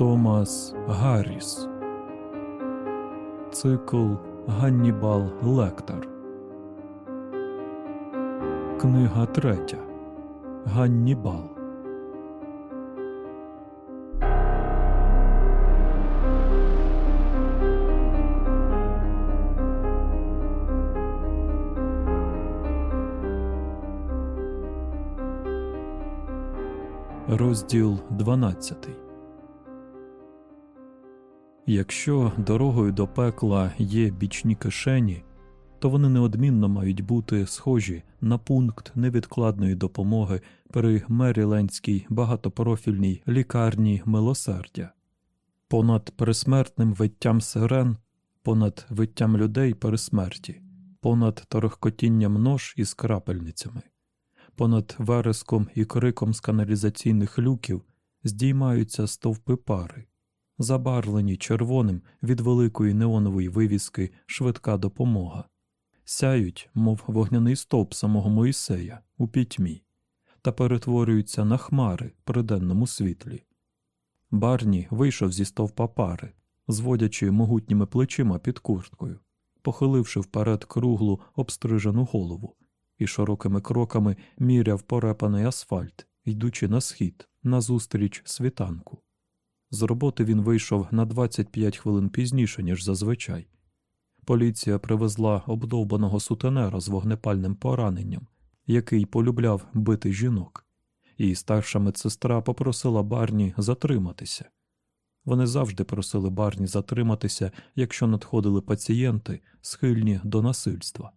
Томас Гарріс. Цикл Ганнібал Лектор. Книга третя. Ганнібал. Розділ 12 Якщо дорогою до пекла є бічні кишені, то вони неодмінно мають бути схожі на пункт невідкладної допомоги при Мерілендській багатопрофільній лікарні милосердя. Понад пересмертним виттям сирен, понад виттям людей при смерті, понад торохкотінням нож із крапельницями, понад вереском і криком з каналізаційних люків здіймаються стовпи пари забарвлені червоним від великої неонової вивіски швидка допомога, сяють, мов вогняний стовп самого Моїсея у пітьмі, та перетворюються на хмари при денному світлі. Барні вийшов зі стовпа пари, зводячи могутніми плечима під курткою, похиливши вперед круглу обстрижену голову, і широкими кроками міряв порепаний асфальт, йдучи на схід, назустріч світанку. З роботи він вийшов на 25 хвилин пізніше, ніж зазвичай. Поліція привезла обдовбаного сутенера з вогнепальним пораненням, який полюбляв бити жінок, і старша медсестра попросила барні затриматися. Вони завжди просили Барні затриматися, якщо надходили пацієнти, схильні до насильства.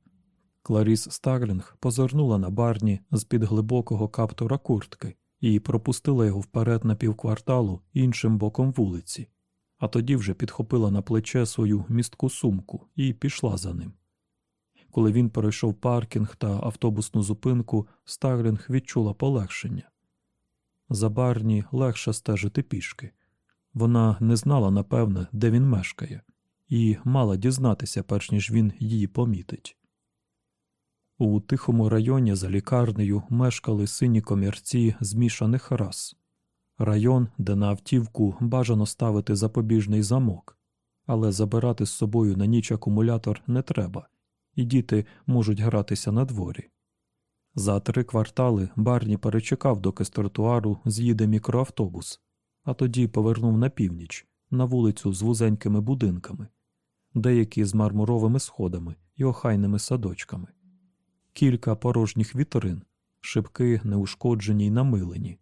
Кларіс Старлінг позирнула на Барні з-під глибокого каптура куртки і пропустила його вперед на півкварталу іншим боком вулиці, а тоді вже підхопила на плече свою містку сумку і пішла за ним. Коли він перейшов паркінг та автобусну зупинку, Старлінг відчула полегшення. За барні легше стежити пішки. Вона не знала, напевне, де він мешкає, і мала дізнатися, перш ніж він її помітить. У тихому районі за лікарнею мешкали сині комірці змішаних рас, район, де на автівку бажано ставити запобіжний замок, але забирати з собою на ніч акумулятор не треба, і діти можуть гратися на дворі. За три квартали Барні перечекав, доки з тротуару з'їде мікроавтобус, а тоді повернув на північ, на вулицю з вузенькими будинками, деякі з мармуровими сходами і охайними садочками кілька порожніх вітрин, шибки неушкоджені й намилені.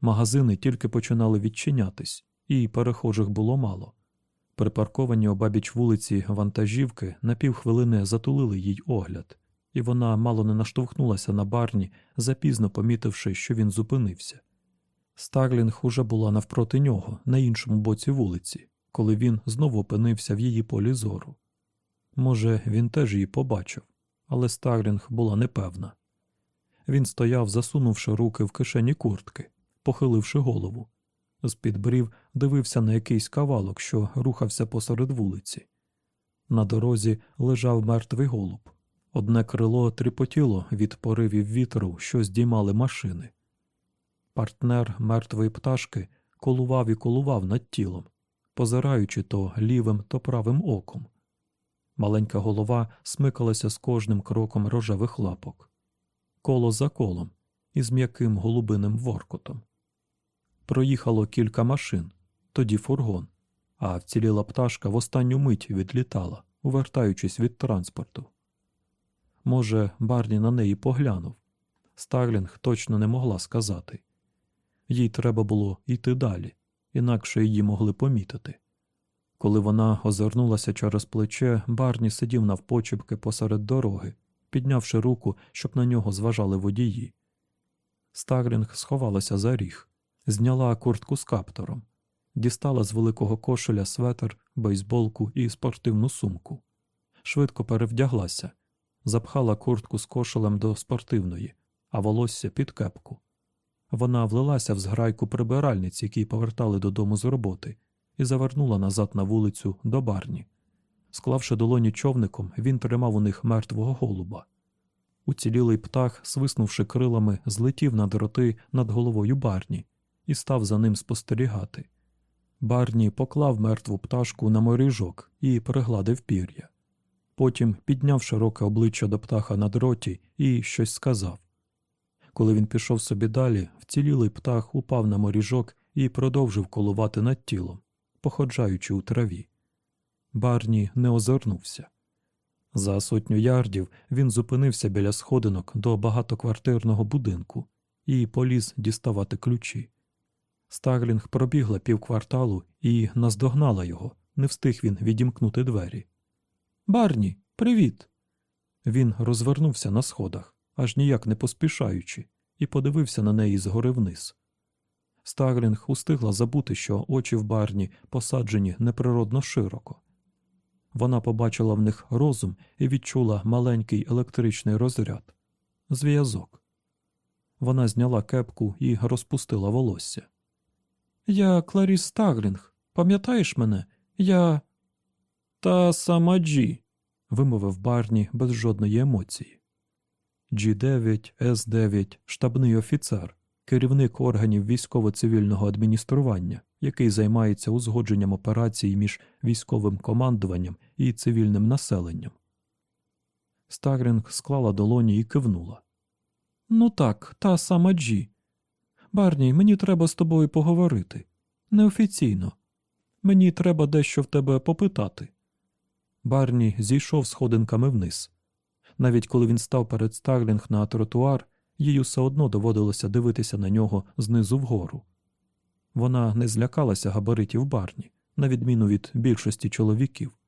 Магазини тільки починали відчинятись, і перехожих було мало. Припарковані обабіч вулиці вантажівки на півхвилини затулили їй огляд, і вона мало не наштовхнулася на Барні, запізно помітивши, що він зупинився. Старлінг уже була навпроти нього, на іншому боці вулиці, коли він знову опинився в її полі зору. Може, він теж її побачив, але Старлінг була непевна. Він стояв, засунувши руки в кишені куртки, похиливши голову. З-під брів дивився на якийсь кавалок, що рухався посеред вулиці. На дорозі лежав мертвий голуб. Одне крило тріпотіло від поривів вітру, що здіймали машини. Партнер мертвої пташки колував і колував над тілом, позираючи то лівим, то правим оком. Маленька голова смикалася з кожним кроком рожевих лапок, коло за колом із м'яким голубиним воркотом. Проїхало кілька машин, тоді фургон, а вціліла пташка в останню мить відлітала, увертаючись від транспорту. Може, Барні на неї поглянув. Старлінг точно не могла сказати. Їй треба було йти далі, інакше її могли помітити. Коли вона озирнулася через плече, Барні сидів навпочепки посеред дороги, піднявши руку, щоб на нього зважали водії. Старлінг сховалася за ріг, зняла куртку з каптором, дістала з великого кошеля светр, бейсболку і спортивну сумку. Швидко перевдяглася, запхала куртку з кошелем до спортивної, а волосся під кепку. Вона влилася в зграйку прибиральниць, які повертали додому з роботи і завернула назад на вулицю до барні. Склавши долоні човником, він тримав у них мертвого голуба. Уцілілий птах, свиснувши крилами, злетів на дроти над головою барні і став за ним спостерігати. Барні поклав мертву пташку на моріжок і пригладив пір'я. Потім підняв широке обличчя до птаха на дроті і щось сказав. Коли він пішов собі далі, вцілілий птах упав на моріжок і продовжив колувати над тілом, походжаючи у траві. Барні не озирнувся. За сотню ярдів він зупинився біля сходинок до багатоквартирного будинку і поліз діставати ключі. Старлінг пробігла півкварталу і наздогнала його, не встиг він відімкнути двері. Барні, привіт. Він розвернувся на сходах, аж ніяк не поспішаючи, і подивився на неї згори вниз. Старлінг устигла забути, що очі в Барні посаджені неприродно широко. Вона побачила в них розум і відчула маленький електричний розряд зв'язок. Вона зняла кепку і розпустила волосся. Я Кларіс Старлінг. Пам'ятаєш мене? Я. Та сама Джі, вимовив Барні без жодної емоції. Джі 9 С 9 штабний офіцер, керівник органів військово-цивільного адміністрування, який займається узгодженням операцій між військовим командуванням і цивільним населенням. Старлінг склала долоні і кивнула. Ну так, та сама G. Барні, мені треба з тобою поговорити. Неофіційно. Мені треба дещо в тебе попитати. Барні зійшов сходинками вниз. Навіть коли він став перед Старлінг на тротуар, їй все одно доводилося дивитися на нього знизу вгору. Вона не злякалася габаритів Барні, на відміну від більшості чоловіків.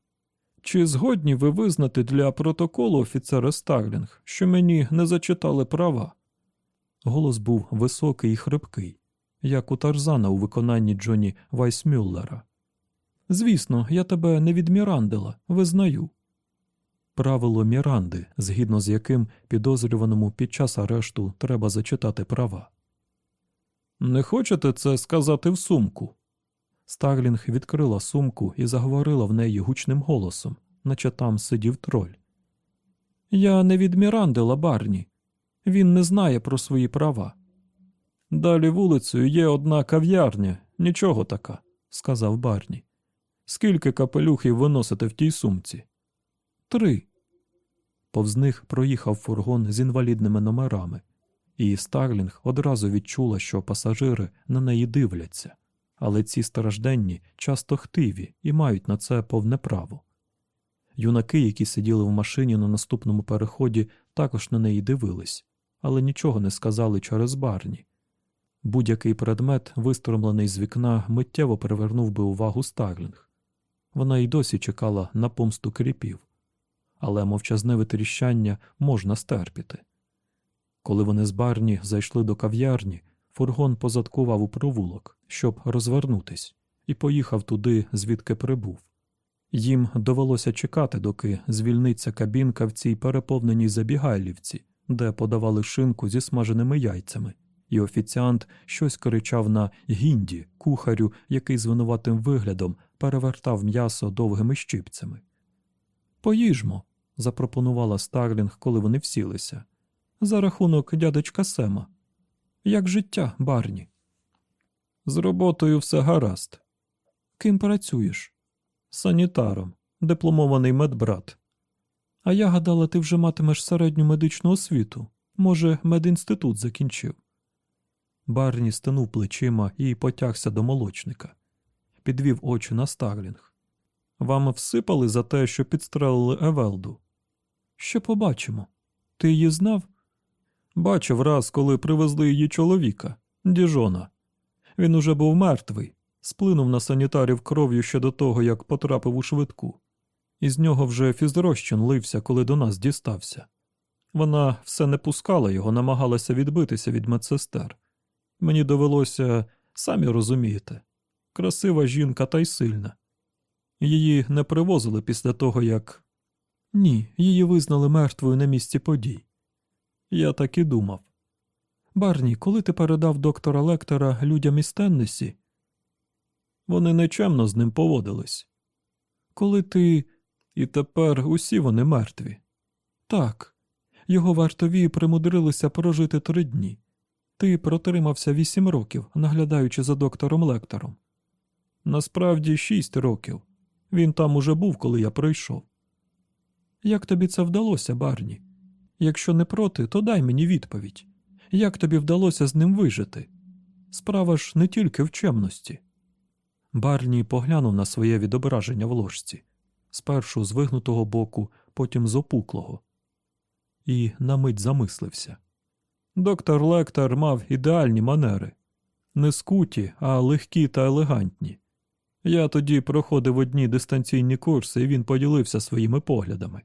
Чи згодні ви визнати для протоколу офіцера Старлінг, що мені не зачитали права? Голос був високий і хрипкий, як у Тарзана у виконанні Джоні Вайсмюллера. Звісно, я тебе не відмірандила, визнаю. Правило Міранди, згідно з яким підозрюваному під час арешту треба зачитати права. Не хочете це сказати в сумку? Старлінг відкрила сумку і заговорила в неї гучним голосом, наче там сидів троль. Я не відмірандила, Барні. Він не знає про свої права. Далі вулицею є одна кав'ярня, нічого така, сказав Барні. Скільки капелюхів ви носите в тій сумці? Три. Повз них проїхав фургон з інвалідними номерами, і Старлінг одразу відчула, що пасажири на неї дивляться, але ці стражденні часто хтиві і мають на це повне право. Юнаки, які сиділи в машині на наступному переході, також на неї дивились, але нічого не сказали через барні. Будь-який предмет, вистромлений з вікна, миттєво привернув би увагу Старлінг. Вона й досі чекала на помсту кріпів, але мовчазне витріщання можна стерпіти. Коли вони з барні зайшли до кав'ярні, фургон позадкував у провулок, щоб розвернутись, і поїхав туди, звідки прибув. Їм довелося чекати, доки звільниться кабінка в цій переповненій забігайлівці, де подавали шинку зі смаженими яйцями, і офіціант щось кричав на гінді, кухарю, який з винуватим виглядом перевертав м'ясо довгими щипцями. Поїжмо, запропонувала Старлінг, коли вони всілися. За рахунок дядечка Сема. Як життя, барні? З роботою все гаразд. Ким працюєш? Санітаром, дипломований медбрат. А я гадала, ти вже матимеш середню медичну освіту. Може, медінститут закінчив. Барні стинув плечима і потягся до молочника, підвів очі на Старлінг. Вам всипали за те, що підстрелили Евелду? Ще побачимо. Ти її знав? Бачив раз, коли привезли її чоловіка, Діжона. Він уже був мертвий, сплинув на санітарів кров'ю ще до того, як потрапив у швидку. Із нього вже фізрозчин лився, коли до нас дістався. Вона все не пускала його, намагалася відбитися від медсестер. Мені довелося, самі розумієте, красива жінка та й сильна. Її не привозили після того, як. Ні, її визнали мертвою на місці подій. Я так і думав. Барні, коли ти передав доктора Лектора людям із Теннесі? Вони нечемно з ним поводились. Коли ти. І тепер усі вони мертві. Так, його вартові примудрилися прожити три дні. Ти протримався вісім років, наглядаючи за доктором Лектором. Насправді шість років. Він там уже був, коли я прийшов. Як тобі це вдалося, Барні? Якщо не проти, то дай мені відповідь. Як тобі вдалося з ним вижити? Справа ж не тільки в чемності. Барні поглянув на своє відображення в ложці, спершу з вигнутого боку, потім з опуклого, і на мить замислився. Доктор Лектор мав ідеальні манери не скуті, а легкі та елегантні. Я тоді проходив одні дистанційні курси, і він поділився своїми поглядами.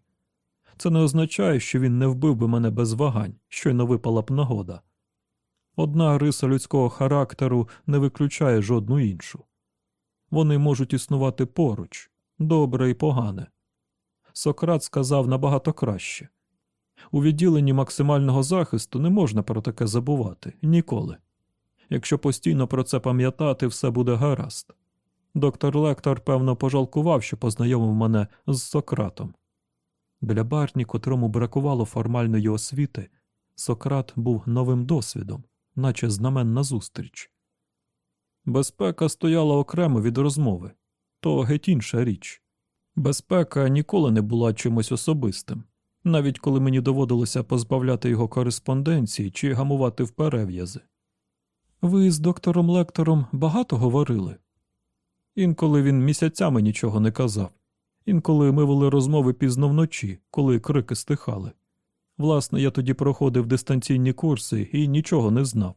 Це не означає, що він не вбив би мене без вагань, щойно випала б нагода. Одна риса людського характеру не виключає жодну іншу. Вони можуть існувати поруч, добре і погане. Сократ сказав набагато краще у відділенні максимального захисту не можна про таке забувати ніколи. Якщо постійно про це пам'ятати, все буде гаразд. Доктор Лектор, певно, пожалкував, що познайомив мене з Сократом. Для Барні, котрому бракувало формальної освіти, Сократ був новим досвідом, наче знаменна зустріч. Безпека стояла окремо від розмови то геть інша річ. Безпека ніколи не була чимось особистим, навіть коли мені доводилося позбавляти його кореспонденції чи гамувати в перев'язи. Ви з доктором Лектором багато говорили? Інколи він місяцями нічого не казав, інколи ми вели розмови пізно вночі, коли крики стихали. Власне, я тоді проходив дистанційні курси і нічого не знав,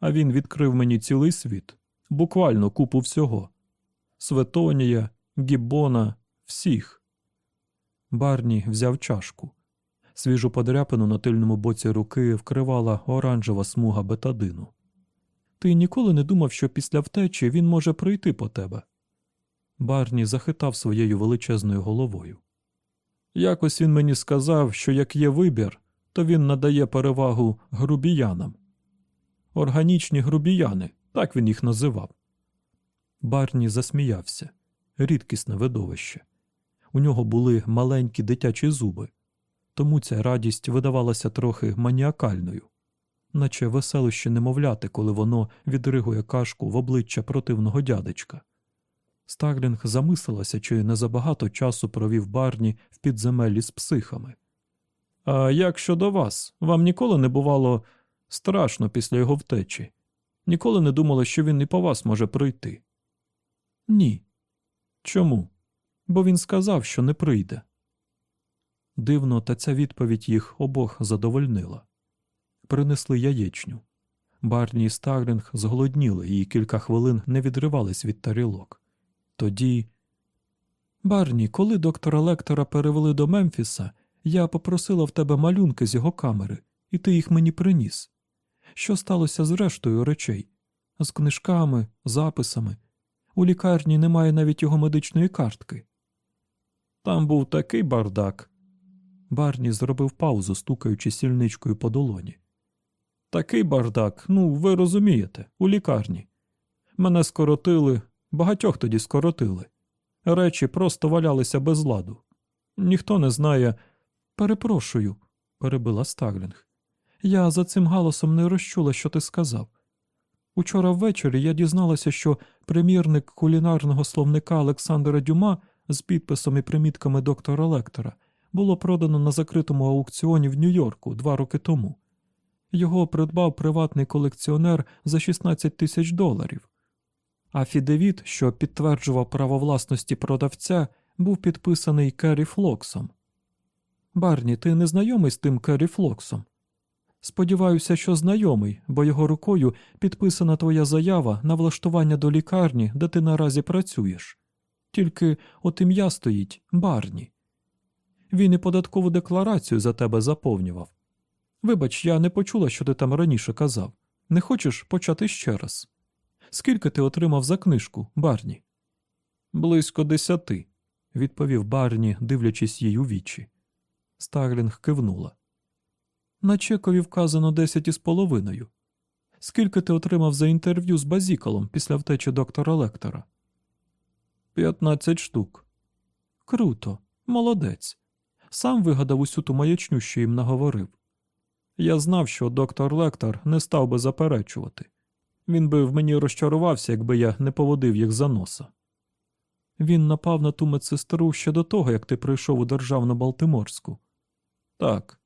а він відкрив мені цілий світ, буквально купу всього Светонія, Гіббона, всіх. Барні взяв чашку. Свіжу подряпину на тильному боці руки вкривала оранжева смуга бетадину. Ти ніколи не думав, що після втечі він може прийти по тебе. Барні захитав своєю величезною головою. Якось він мені сказав, що як є вибір, то він надає перевагу грубіянам. Органічні грубіяни, так він їх називав. Барні засміявся рідкісне видовище. У нього були маленькі дитячі зуби, тому ця радість видавалася трохи маніакальною, наче веселище немовляти, коли воно відригує кашку в обличчя противного дядечка. Старлінг замислилася, чи не забагато часу провів барні в підземеллі з психами. А як щодо вас, вам ніколи не бувало страшно після його втечі? Ніколи не думали, що він і по вас може прийти? Ні. Чому? Бо він сказав, що не прийде. Дивно, та ця відповідь їх обох задовольнила. Принесли яєчню. Барні і Старлінг зголодніли і кілька хвилин не відривались від тарілок. Тоді. Барні, коли доктора Лектора перевели до Мемфіса, я попросила в тебе малюнки з його камери, і ти їх мені приніс. Що сталося з рештою речей? З книжками, записами. У лікарні немає навіть його медичної картки. Там був такий бардак. Барні зробив паузу, стукаючи сільничкою по долоні. Такий бардак, ну, ви розумієте, у лікарні. Мене скоротили, багатьох тоді скоротили. Речі просто валялися без ладу. Ніхто не знає. Перепрошую, перебила Стаглінг. Я за цим галасом не розчула, що ти сказав. Учора ввечері я дізналася, що примірник кулінарного словника Олександра Дюма з підписом і примітками доктора Лектора було продано на закритому аукціоні в Нью-Йорку два роки тому. Його придбав приватний колекціонер за 16 тисяч доларів. А Фідевіт, що підтверджував право власності продавця, був підписаний Керрі Флоксом. Барні, ти не знайомий з тим Керрі Флоксом? Сподіваюся, що знайомий, бо його рукою підписана твоя заява на влаштування до лікарні, де ти наразі працюєш. Тільки от ім'я стоїть Барні. Він і податкову декларацію за тебе заповнював. Вибач, я не почула, що ти там раніше казав. Не хочеш почати ще раз? Скільки ти отримав за книжку, Барні? Близько десяти, відповів Барні, дивлячись їй у вічі. Старлінг кивнула. На чекові вказано десять із половиною. Скільки ти отримав за інтерв'ю з базікалом після втечі доктора Лектора? П'ятнадцять штук. Круто, молодець. Сам вигадав усю ту маячню, що їм наговорив. Я знав, що доктор Лектор не став би заперечувати. Він би в мені розчарувався, якби я не поводив їх за носа. Він напав на ту медсестру ще до того, як ти прийшов у державну Балтиморську. Так.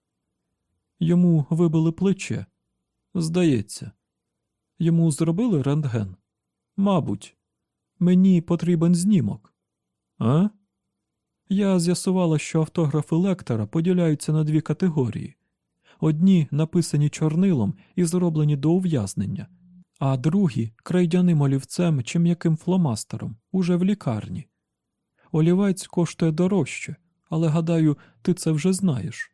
Йому вибили плече. Здається. Йому зробили рентген? Мабуть, мені потрібен знімок. А? Я з'ясувала, що автографи лектора поділяються на дві категорії. Одні написані чорнилом і зроблені до ув'язнення, а другі крейдяним олівцем чи м'яким фломастером уже в лікарні. Олівець коштує дорожче, але гадаю, ти це вже знаєш.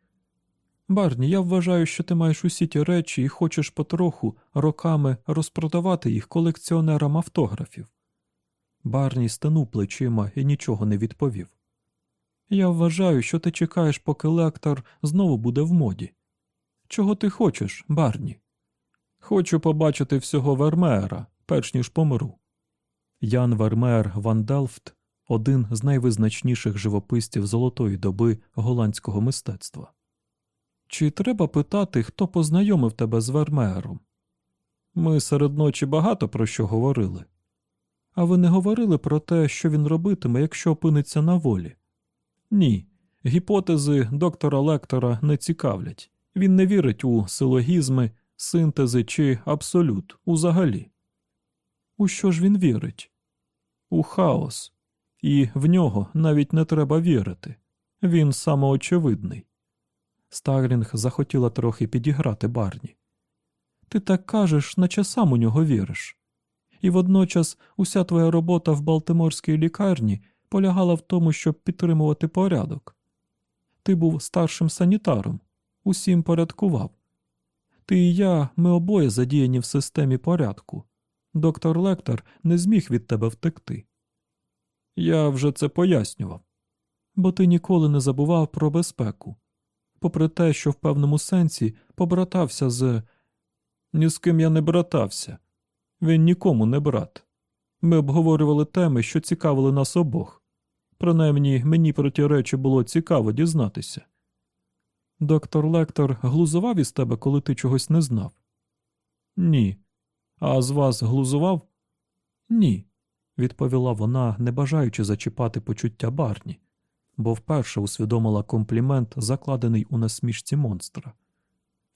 Барні, я вважаю, що ти маєш усі ті речі і хочеш потроху роками розпродавати їх колекціонерам автографів. Барні стенув плечима і нічого не відповів. Я вважаю, що ти чекаєш, поки лектор знову буде в моді. Чого ти хочеш, Барні? Хочу побачити всього Вермеера, перш ніж помру. Ян Вермеер Ван Делфт один з найвизначніших живописців золотої доби голландського мистецтва. Чи треба питати, хто познайомив тебе з Вермеером? Ми серед ночі багато про що говорили. А ви не говорили про те, що він робитиме, якщо опиниться на волі? Ні. Гіпотези доктора Лектора не цікавлять. Він не вірить у силогізми, синтези чи абсолют узагалі. У що ж він вірить? У хаос. І в нього навіть не треба вірити. Він самоочевидний. Старлінг захотіла трохи підіграти барні. Ти так кажеш, наче сам у нього віриш. І водночас уся твоя робота в Балтиморській лікарні полягала в тому, щоб підтримувати порядок. Ти був старшим санітаром, усім порядкував. Ти і я, ми обоє задіяні в системі порядку. Доктор Лектор не зміг від тебе втекти. Я вже це пояснював. Бо ти ніколи не забував про безпеку. Попри те, що в певному сенсі побратався з. Ні з ким я не братався. Він нікому не брат. Ми обговорювали теми, що цікавили нас обох. Принаймні, мені про ті речі було цікаво дізнатися. Доктор Лектор глузував із тебе, коли ти чогось не знав? Ні. А з вас глузував? Ні, відповіла вона, не бажаючи зачіпати почуття барні, бо вперше усвідомила комплімент, закладений у насмішці монстра.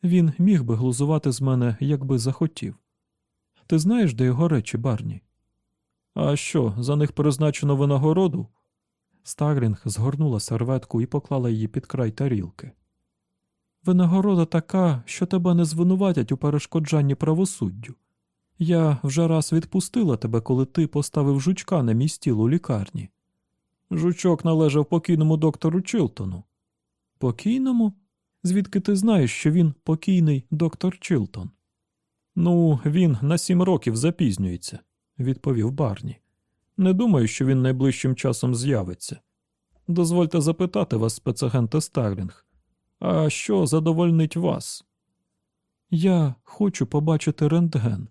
Він міг би глузувати з мене, якби захотів. Ти знаєш, де його речі, барні? А що, за них призначено винагороду? Старлінг згорнула серветку і поклала її під край тарілки. Винагорода така, що тебе не звинуватять у перешкоджанні правосуддю. Я вже раз відпустила тебе, коли ти поставив жучка на мій стіл у лікарні. Жучок належав покійному доктору Чилтону. Покійному? Звідки ти знаєш, що він покійний доктор Чилтон? Ну, він на сім років запізнюється, відповів Барні. Не думаю, що він найближчим часом з'явиться. Дозвольте запитати вас, спецагенте Старлінг, а що задовольнить вас? Я хочу побачити рентген.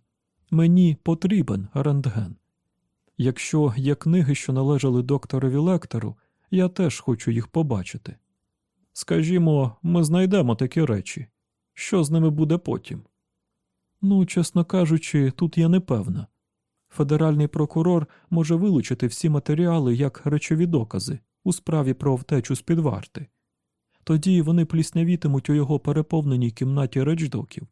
Мені потрібен рентген. Якщо є книги, що належали докторові лектору, я теж хочу їх побачити. Скажімо, ми знайдемо такі речі. Що з ними буде потім? Ну, чесно кажучи, тут я не певна. Федеральний прокурор може вилучити всі матеріали як речові докази у справі про втечу з під варти. Тоді вони пліснявітимуть у його переповненій кімнаті речдоків.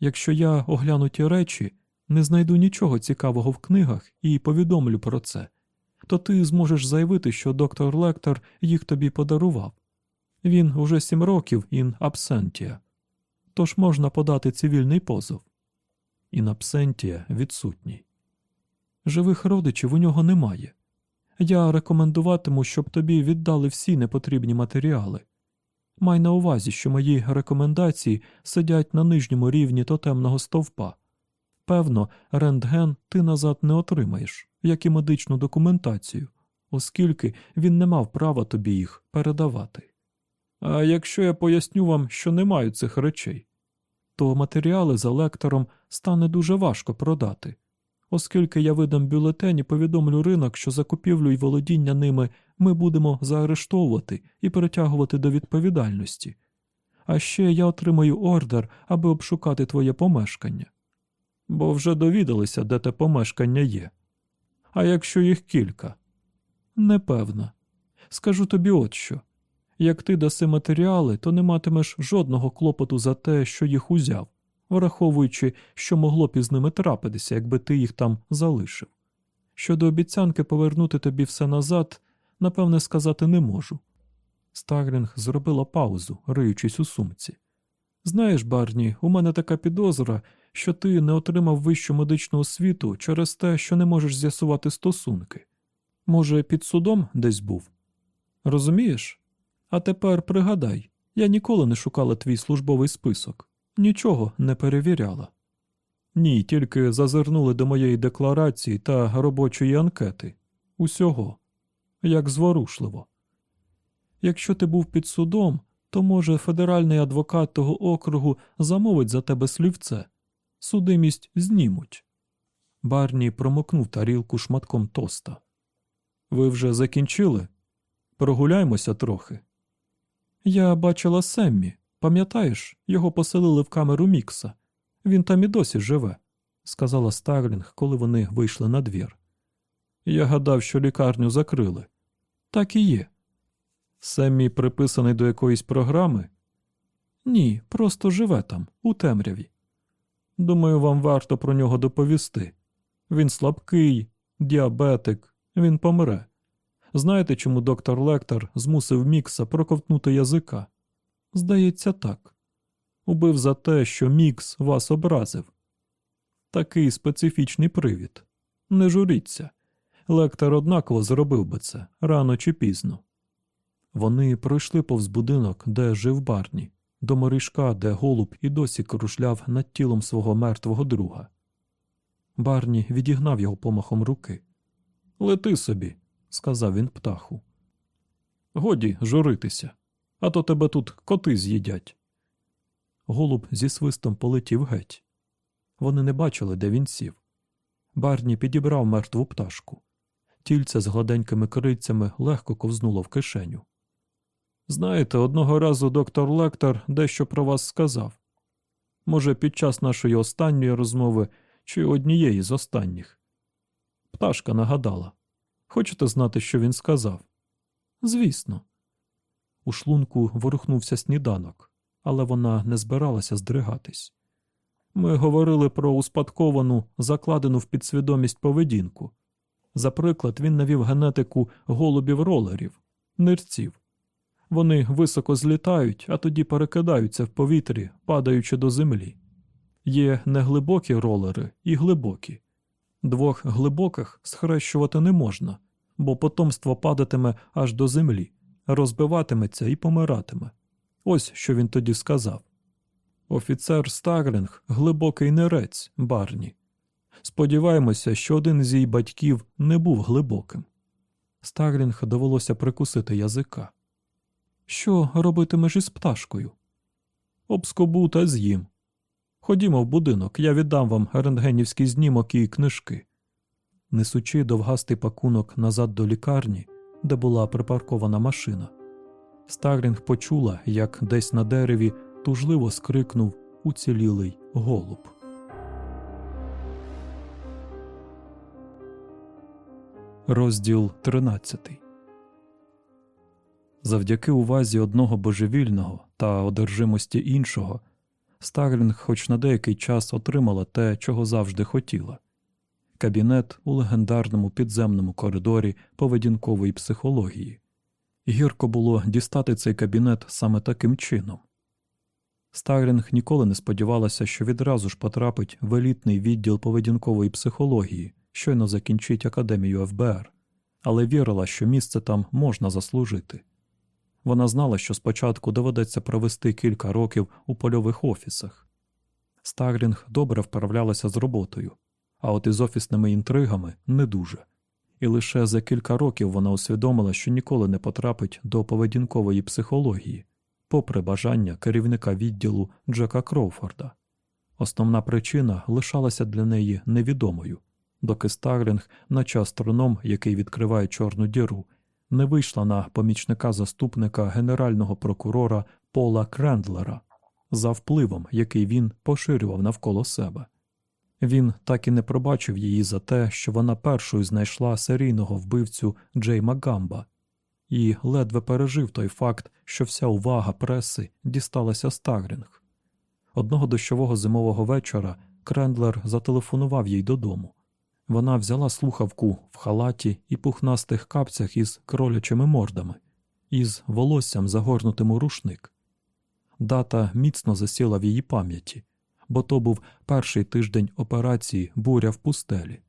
Якщо я огляну ті речі, не знайду нічого цікавого в книгах і повідомлю про це, то ти зможеш заявити, що доктор Лектор їх тобі подарував. Він уже сім років ін абсентія, тож можна подати цивільний позов. Ін абсентія відсутній. Живих родичів у нього немає. Я рекомендуватиму, щоб тобі віддали всі непотрібні матеріали. Май на увазі, що мої рекомендації сидять на нижньому рівні тотемного стовпа. Певно, рентген ти назад не отримаєш, як і медичну документацію, оскільки він не мав права тобі їх передавати. А якщо я поясню вам, що не маю цих речей, то матеріали за лектором стане дуже важко продати, оскільки я видам бюлетень і повідомлю ринок, що закупівлю й володіння ними ми будемо заарештовувати і перетягувати до відповідальності. А ще я отримаю ордер, аби обшукати твоє помешкання. Бо вже довідалися, де те помешкання є. А якщо їх кілька? Непевна. Скажу тобі от що. Як ти даси матеріали, то не матимеш жодного клопоту за те, що їх узяв, враховуючи, що могло б із ними трапитися, якби ти їх там залишив. Щодо обіцянки повернути тобі все назад, напевне, сказати не можу. Старлінг зробила паузу, риючись у сумці. Знаєш, Барні, у мене така підозра, що ти не отримав вищу медичну освіту через те, що не можеш з'ясувати стосунки. Може, під судом десь був? Розумієш? А тепер пригадай, я ніколи не шукала твій службовий список, нічого не перевіряла. Ні, тільки зазирнули до моєї декларації та робочої анкети. Усього. Як зворушливо. Якщо ти був під судом, то, може, федеральний адвокат того округу замовить за тебе слівце. Судимість знімуть. Барні промокнув тарілку шматком тоста. Ви вже закінчили? Прогуляємося трохи. Я бачила Семмі. Пам'ятаєш, його поселили в камеру Мікса. Він там і досі живе, сказала Старлінг, коли вони вийшли на двір. Я гадав, що лікарню закрили. Так і є. Семмі приписаний до якоїсь програми? Ні, просто живе там, у темряві. Думаю, вам варто про нього доповісти. Він слабкий, діабетик, він помре. Знаєте, чому доктор Лектор змусив Мікса проковтнути язика? Здається, так. Убив за те, що Мікс вас образив. Такий специфічний привід. Не журіться. Лектор однаково зробив би це рано чи пізно. Вони пройшли повз будинок, де жив Барні, до моришка, де голуб і досі крушляв над тілом свого мертвого друга. Барні відігнав його помахом руки. Лети собі, сказав він птаху. Годі журитися, а то тебе тут коти з'їдять. Голуб зі свистом полетів геть. Вони не бачили, де він сів. Барні підібрав мертву пташку. Тільце з гладенькими крильцями легко ковзнуло в кишеню. Знаєте, одного разу доктор Лектор дещо про вас сказав. Може, під час нашої останньої розмови чи однієї з останніх. Пташка нагадала. Хочете знати, що він сказав? Звісно. У шлунку ворухнувся сніданок, але вона не збиралася здригатись. Ми говорили про успадковану, закладену в підсвідомість поведінку. За приклад, він навів генетику голубів ролерів, нирців. Вони високо злітають, а тоді перекидаються в повітрі, падаючи до землі. Є неглибокі ролери і глибокі. Двох глибоких схрещувати не можна, бо потомство падатиме аж до землі, розбиватиметься і помиратиме. Ось що він тоді сказав. Офіцер Старлінг глибокий нерець, барні. Сподіваємося, що один з її батьків не був глибоким. Старлінг довелося прикусити язика. Що робитимеш із пташкою? Обскобу та з'їм. Ходімо в будинок, я віддам вам рентгенівський знімок і книжки. Несучи довгастий пакунок назад до лікарні, де була припаркована машина. Старлінг почула, як десь на дереві тужливо скрикнув уцілілий голуб. Розділ 13 Завдяки увазі одного божевільного та одержимості іншого, Старлінг хоч на деякий час отримала те, чого завжди хотіла кабінет у легендарному підземному коридорі поведінкової психології. Гірко було дістати цей кабінет саме таким чином. Старлінг ніколи не сподівалася, що відразу ж потрапить в елітний відділ поведінкової психології, щойно закінчить академію ФБР, але вірила, що місце там можна заслужити. Вона знала, що спочатку доведеться провести кілька років у польових офісах. Старлінг добре вправлялася з роботою, а от із офісними інтригами не дуже. І лише за кілька років вона усвідомила, що ніколи не потрапить до поведінкової психології, попри бажання керівника відділу Джека Кроуфорда. Основна причина лишалася для неї невідомою, доки Старлінг, наче астроном, який відкриває чорну діру, не вийшла на помічника заступника генерального прокурора Пола Крендлера за впливом, який він поширював навколо себе. Він так і не пробачив її за те, що вона першою знайшла серійного вбивцю Джейма Гамба, і ледве пережив той факт, що вся увага преси дісталася Старлінг. Одного дощового зимового вечора Крендлер зателефонував їй додому. Вона взяла слухавку в халаті і пухнастих капцях із кролячими мордами, із волоссям загорнутим у рушник. Дата міцно засіла в її пам'яті, бо то був перший тиждень операції Буря в пустелі.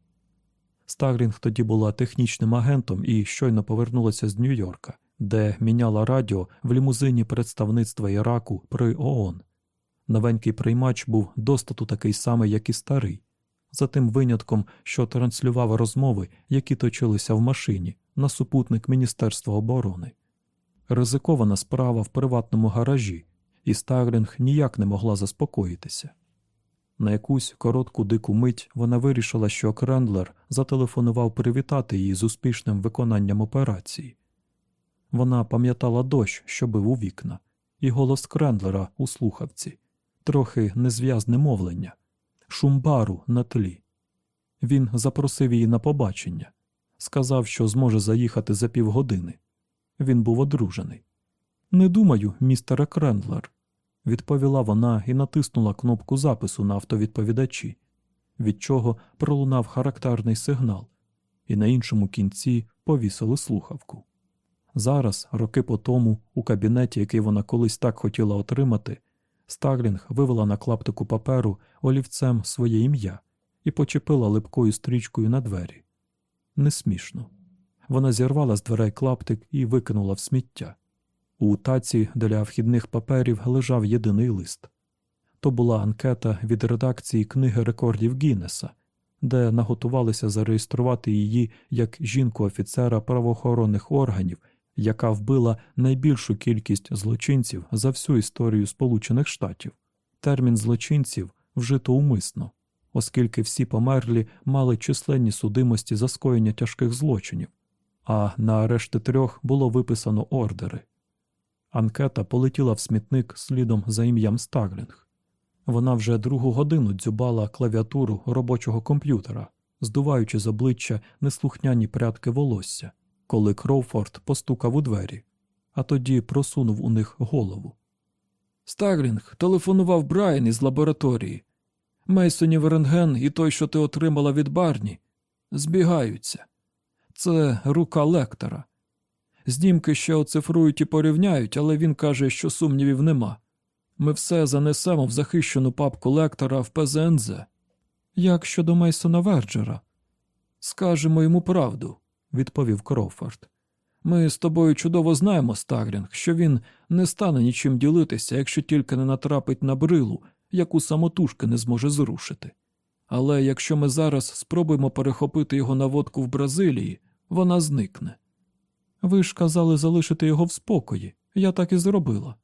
Стагрінг тоді була технічним агентом і щойно повернулася з Нью-Йорка, де міняла радіо в лімузині представництва Іраку при ООН. Новенький приймач був достату такий самий, як і старий, за тим винятком, що транслював розмови, які точилися в машині на супутник Міністерства оборони. Ризикована справа в приватному гаражі, і Старлінг ніяк не могла заспокоїтися. На якусь коротку дику мить вона вирішила, що Крендлер зателефонував привітати її з успішним виконанням операції. Вона пам'ятала дощ, що бив у вікна, і голос Крендлера у слухавці, трохи незв'язне мовлення, шум бару на тлі. Він запросив її на побачення, сказав, що зможе заїхати за півгодини. Він був одружений. Не думаю, містере Крендлер, відповіла вона і натиснула кнопку запису на автовідповідачі, від чого пролунав характерний сигнал, і на іншому кінці повісили слухавку. Зараз, роки по тому, у кабінеті, який вона колись так хотіла отримати, Старлінг вивела на клаптику паперу олівцем своє ім'я і почепила липкою стрічкою на двері. Несмішно. Вона зірвала з дверей клаптик і викинула в сміття. У таці для вхідних паперів лежав єдиний лист. То була анкета від редакції книги рекордів Гіннеса, де наготувалися зареєструвати її як жінку офіцера правоохоронних органів, яка вбила найбільшу кількість злочинців за всю історію Сполучених Штатів. Термін злочинців вжито умисно, оскільки всі померлі мали численні судимості за скоєння тяжких злочинів, а на арешти трьох було виписано ордери. Анкета полетіла в смітник слідом за ім'ям Стаглінг. Вона вже другу годину дзюбала клавіатуру робочого комп'ютера, здуваючи з обличчя неслухняні прядки волосся, коли Кроуфорд постукав у двері, а тоді просунув у них голову. Стаглінг телефонував Брайан із лабораторії. Мейсонів рентген і той, що ти отримала від Барні, збігаються. Це рука лектора. Знімки ще оцифрують і порівняють, але він каже, що сумнівів нема. Ми все занесемо в захищену папку лектора в ПЗНЗ. Як щодо Мейсона Верджера? Скажемо йому правду, відповів Кроуфорд. Ми з тобою чудово знаємо, Старлінг, що він не стане нічим ділитися, якщо тільки не натрапить на брилу, яку самотужки не зможе зрушити. Але якщо ми зараз спробуємо перехопити його наводку в Бразилії, вона зникне. Ви ж казали залишити його в спокої, я так і зробила.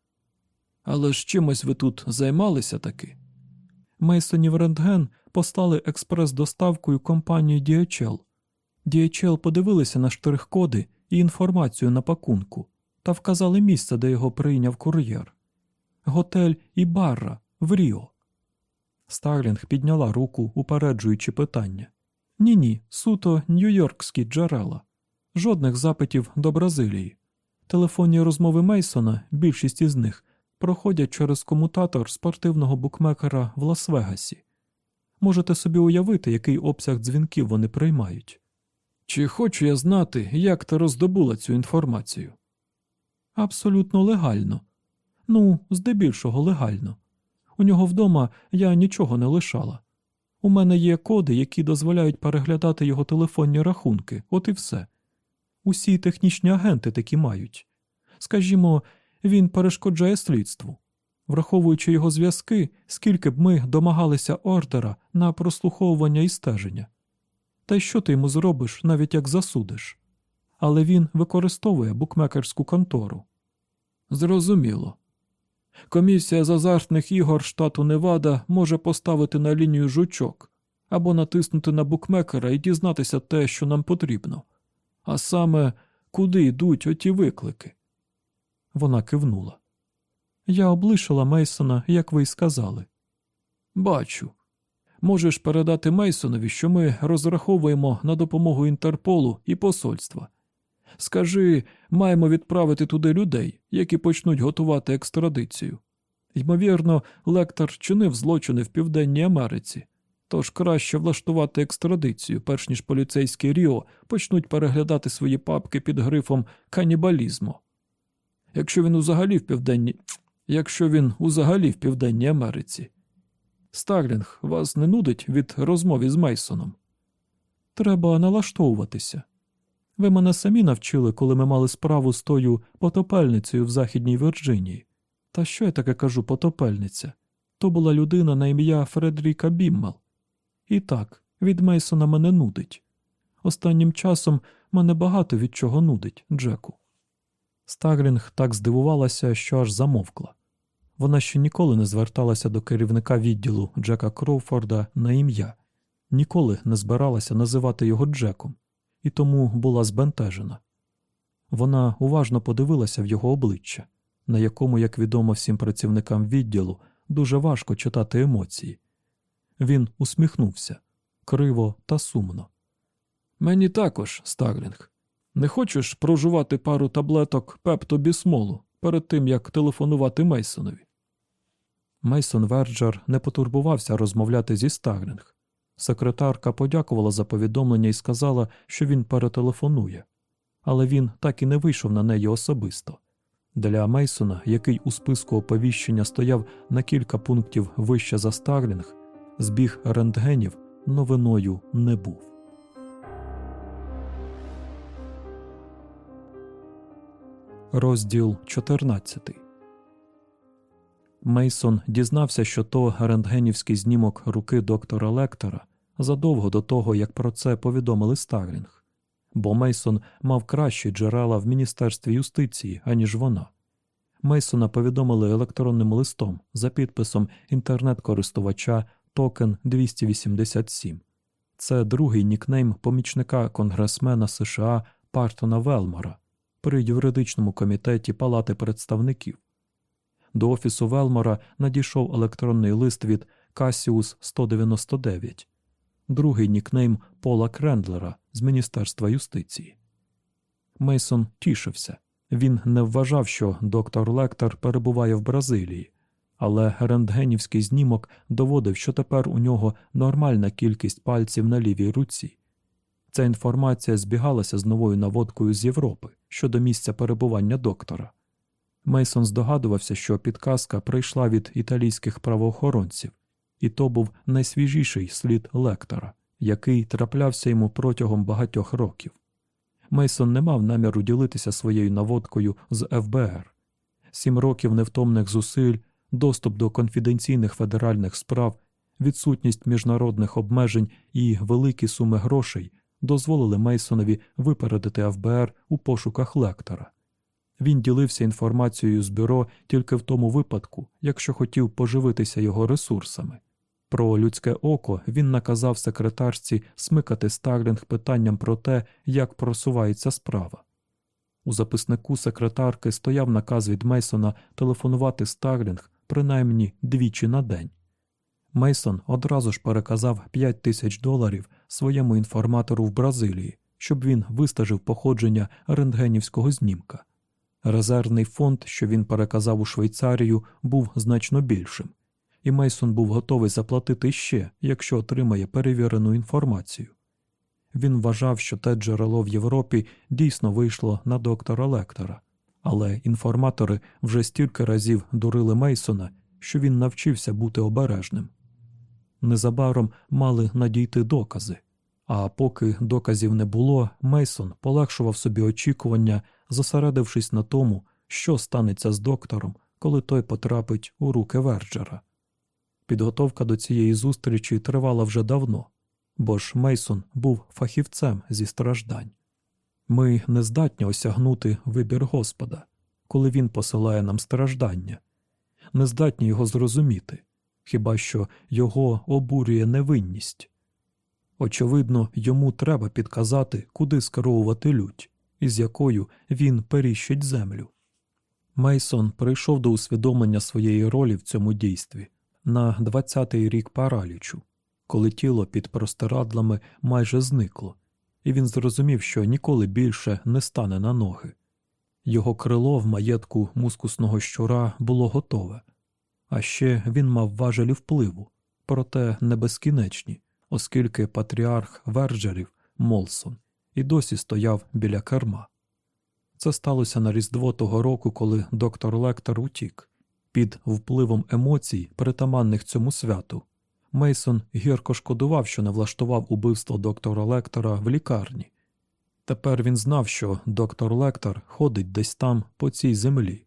Але ж чимось ви тут займалися таки? Мейсонів рентген послали експрес-доставкою компанії DHL. DHL подивилися на штрих-коди і інформацію на пакунку та вказали місце, де його прийняв кур'єр. Готель Ібарра в Ріо. Старлінг підняла руку, упереджуючи питання. Ні ні, суто нью-йоркські джерела. Жодних запитів до Бразилії. Телефонні розмови Мейсона, більшість із них, проходять через комутатор спортивного букмекера в Лас-Вегасі. Можете собі уявити, який обсяг дзвінків вони приймають. Чи хочу я знати, як ти роздобула цю інформацію? Абсолютно легально. Ну, здебільшого легально. У нього вдома я нічого не лишала. У мене є коди, які дозволяють переглядати його телефонні рахунки, от і все. Усі технічні агенти такі мають. Скажімо, він перешкоджає слідству, враховуючи його зв'язки, скільки б ми домагалися ордера на прослуховування і стеження. Та й що ти йому зробиш, навіть як засудиш? Але він використовує букмекерську контору. Зрозуміло. Комісія з азартних ігор штату Невада може поставити на лінію жучок або натиснути на букмекера і дізнатися те, що нам потрібно а саме, куди йдуть оті виклики. Вона кивнула. Я облишила Мейсона, як ви й сказали. Бачу. Можеш передати Мейсонові, що ми розраховуємо на допомогу Інтерполу і посольства. Скажи, маємо відправити туди людей, які почнуть готувати екстрадицію. Ймовірно, лектор чинив злочини в Південній Америці, тож краще влаштувати екстрадицію, перш ніж поліцейські Ріо почнуть переглядати свої папки під грифом канібалізму. Якщо він узагалі в південній. Якщо він узагалі в Південній Америці. Старлінг вас не нудить від розмов із Мейсоном. Треба налаштовуватися. Ви мене самі навчили, коли ми мали справу з тою потопельницею в Західній Вірджинії. Та що я таке кажу потопельниця? То була людина на ім'я Фредріка Біммел. І так, від Мейсона мене нудить. Останнім часом мене багато від чого нудить, Джеку. Старлінг так здивувалася, що аж замовкла. Вона ще ніколи не зверталася до керівника відділу Джека Кроуфорда на ім'я, ніколи не збиралася називати його Джеком, і тому була збентежена. Вона уважно подивилася в його обличчя, на якому, як відомо всім працівникам відділу, дуже важко читати емоції. Він усміхнувся криво та сумно. Мені також, Старлінг. Не хочеш прожувати пару таблеток пептобісмолу перед тим, як телефонувати Мейсонові? Мейсон Верджер не потурбувався розмовляти зі Старлінг. Секретарка подякувала за повідомлення і сказала, що він перетелефонує, але він так і не вийшов на неї особисто. Для Мейсона, який у списку оповіщення стояв на кілька пунктів вище за Старлінг, збіг рентгенів новиною не був. Розділ 14 Мейсон дізнався, що то рентгенівський знімок руки доктора Лектора задовго до того, як про це повідомили Старлінг, бо Мейсон мав кращі джерела в Міністерстві юстиції, аніж вона. Мейсона повідомили електронним листом за підписом інтернет-користувача Токен 287. Це другий нікнейм помічника конгресмена США Партона Велмора при юридичному комітеті Палати представників. До офісу Велмора надійшов електронний лист від Cassius 199, другий нікнейм Пола Крендлера з Міністерства юстиції. Мейсон тішився. Він не вважав, що доктор Лектор перебуває в Бразилії, але рентгенівський знімок доводив, що тепер у нього нормальна кількість пальців на лівій руці. Ця інформація збігалася з новою наводкою з Європи щодо місця перебування доктора. Мейсон здогадувався, що підказка прийшла від італійських правоохоронців, і то був найсвіжіший слід лектора, який траплявся йому протягом багатьох років. Мейсон не мав наміру ділитися своєю наводкою з ФБР. Сім років невтомних зусиль, доступ до конфіденційних федеральних справ, відсутність міжнародних обмежень і великі суми грошей дозволили Мейсонові випередити ФБР у пошуках лектора. Він ділився інформацією з бюро тільки в тому випадку, якщо хотів поживитися його ресурсами. Про людське око він наказав секретарці смикати Старлінг питанням про те, як просувається справа. У записнику секретарки стояв наказ від Мейсона телефонувати Старлінг принаймні двічі на день. Мейсон одразу ж переказав 5 тисяч доларів своєму інформатору в Бразилії, щоб він вистажив походження рентгенівського знімка. Резервний фонд, що він переказав у Швейцарію, був значно більшим, і Мейсон був готовий заплатити ще, якщо отримає перевірену інформацію. Він вважав, що те джерело в Європі дійсно вийшло на доктора Лектора, але інформатори вже стільки разів дурили Мейсона, що він навчився бути обережним. Незабаром мали надійти докази, а поки доказів не було, Мейсон полегшував собі очікування, зосередившись на тому, що станеться з доктором, коли той потрапить у руки Верджера. Підготовка до цієї зустрічі тривала вже давно, бо ж Мейсон був фахівцем зі страждань. Ми не здатні осягнути вибір Господа, коли він посилає нам страждання, не здатні його зрозуміти, хіба що його обурює невинність. Очевидно, йому треба підказати, куди скеровувати лють, із якою він періщить землю. Мейсон прийшов до усвідомлення своєї ролі в цьому дійстві на 20-й рік паралічу, коли тіло під простирадлами майже зникло, і він зрозумів, що ніколи більше не стане на ноги. Його крило в маєтку мускусного щура було готове, а ще він мав важелі впливу, проте не безкінечні, оскільки патріарх Верджерів Молсон і досі стояв біля керма. Це сталося на Різдво того року, коли доктор Лектор утік. Під впливом емоцій, притаманних цьому святу, Мейсон гірко шкодував, що не влаштував убивство доктора Лектора в лікарні. Тепер він знав, що доктор Лектор ходить десь там, по цій землі,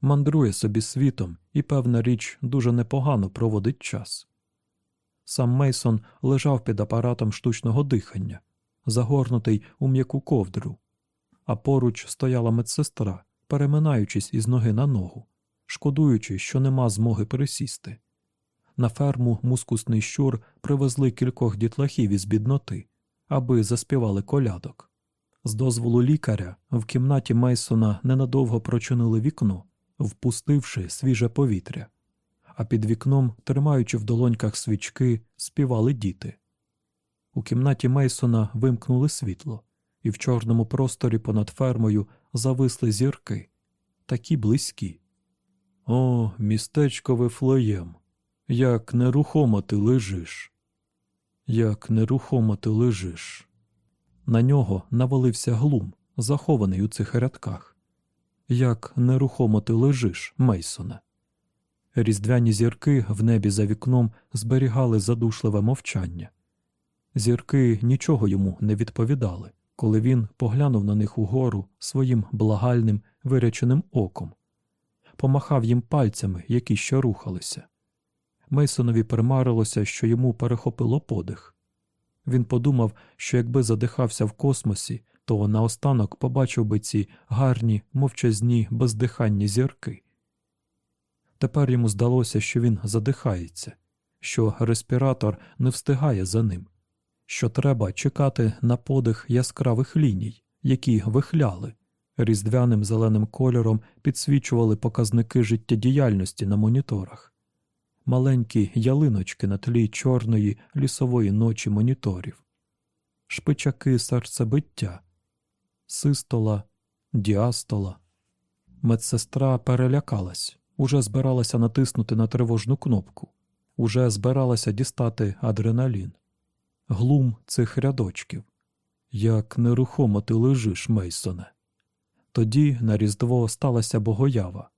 мандрує собі світом і, певна річ, дуже непогано проводить час. Сам Мейсон лежав під апаратом штучного дихання, загорнутий у м'яку ковдру, а поруч стояла медсестра, переминаючись із ноги на ногу, шкодуючи, що нема змоги пересісти. На ферму мускусний щур привезли кількох дітлахів із бідноти, аби заспівали колядок. З дозволу лікаря в кімнаті Мейсона ненадовго прочинили вікно, впустивши свіже повітря, а під вікном, тримаючи в долоньках свічки, співали діти. У кімнаті Мейсона вимкнули світло, і в чорному просторі понад фермою зависли зірки, такі близькі. О, містечко Вифлеєм, як нерухомо ти лежиш, як нерухомо ти лежиш. На нього навалився глум, захований у цих рядках. Як нерухомо ти лежиш, Мейсоне. Різдвяні зірки в небі за вікном зберігали задушливе мовчання. Зірки нічого йому не відповідали, коли він поглянув на них угору своїм благальним виряченим оком, помахав їм пальцями, які ще рухалися. Мейсонові примарилося, що йому перехопило подих. Він подумав, що якби задихався в космосі, то наостанок побачив би ці гарні, мовчазні, бездиханні зірки. Тепер йому здалося, що він задихається, що респіратор не встигає за ним, що треба чекати на подих яскравих ліній, які вихляли, різдвяним зеленим кольором підсвічували показники життєдіяльності на моніторах. Маленькі ялиночки на тлі чорної лісової ночі моніторів, шпичаки серцебиття, систола, діастола. Медсестра перелякалась, уже збиралася натиснути на тривожну кнопку, уже збиралася дістати адреналін, глум цих рядочків. Як нерухомо ти лежиш, Мейсоне. Тоді на Різдво сталася богоява.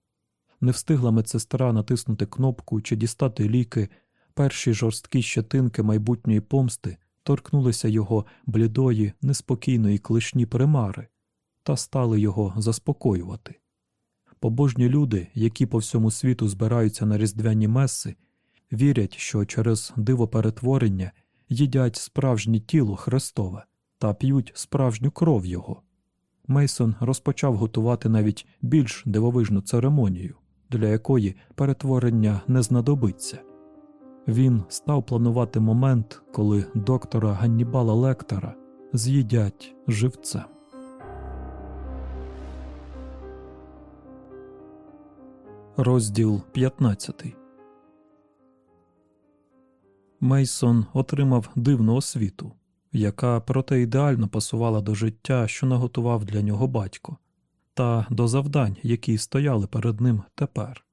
Не встигла медсестра натиснути кнопку чи дістати ліки, перші жорсткі щетинки майбутньої помсти торкнулися його блідої, неспокійної клишні примари та стали його заспокоювати. Побожні люди, які по всьому світу збираються на різдвяні меси, вірять, що через диво перетворення їдять справжнє тіло Христове та п'ють справжню кров Його. Мейсон розпочав готувати навіть більш дивовижну церемонію для якої перетворення не знадобиться. Він став планувати момент, коли доктора Ганнібала Лектора з'їдять живцем. Розділ 15 Мейсон отримав дивну освіту, яка проте ідеально пасувала до життя, що наготував для нього батько та до завдань, які стояли перед ним тепер.